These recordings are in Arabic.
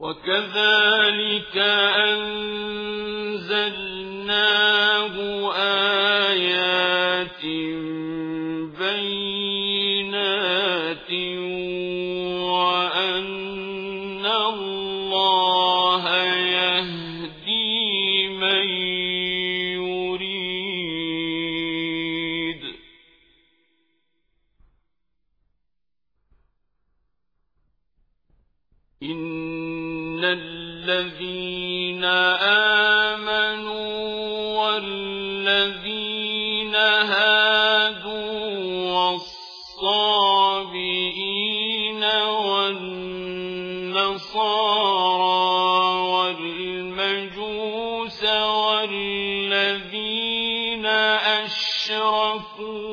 وكذلك أنزلناه آيات الذين آمنوا والذين هادوا والصابئين والنصارى والمجوس والذين أشركوا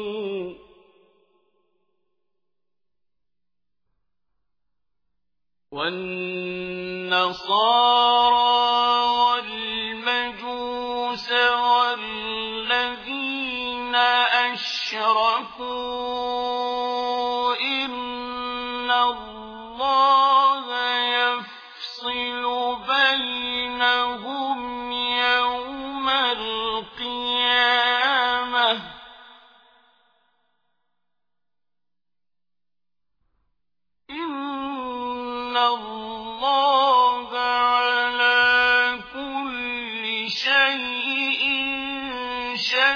والنصارى والمجوس والذين أشركوا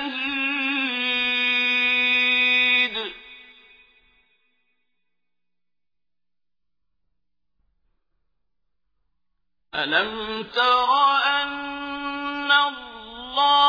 شهيد ألم تر أن الله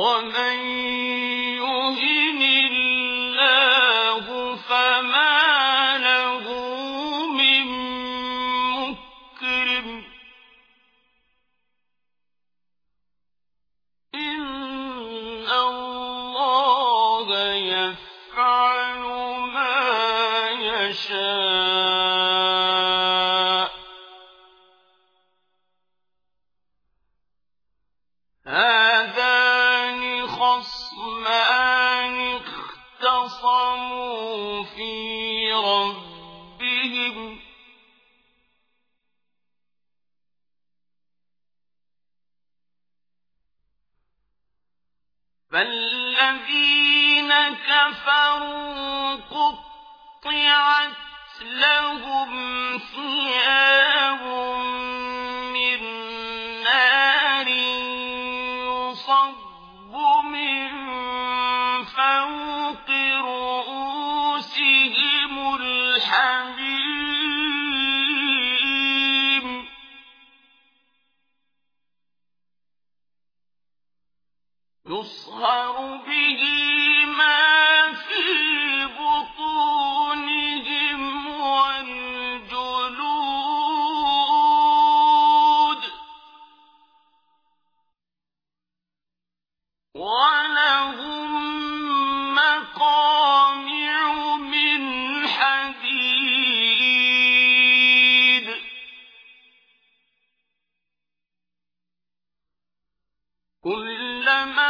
ومن يهن الله فما له من إن الله يفعل ما يشاء خصمان اختصموا في ربهم فالذين كفروا قطعت لهم ثياب كلما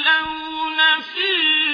يخلون فيه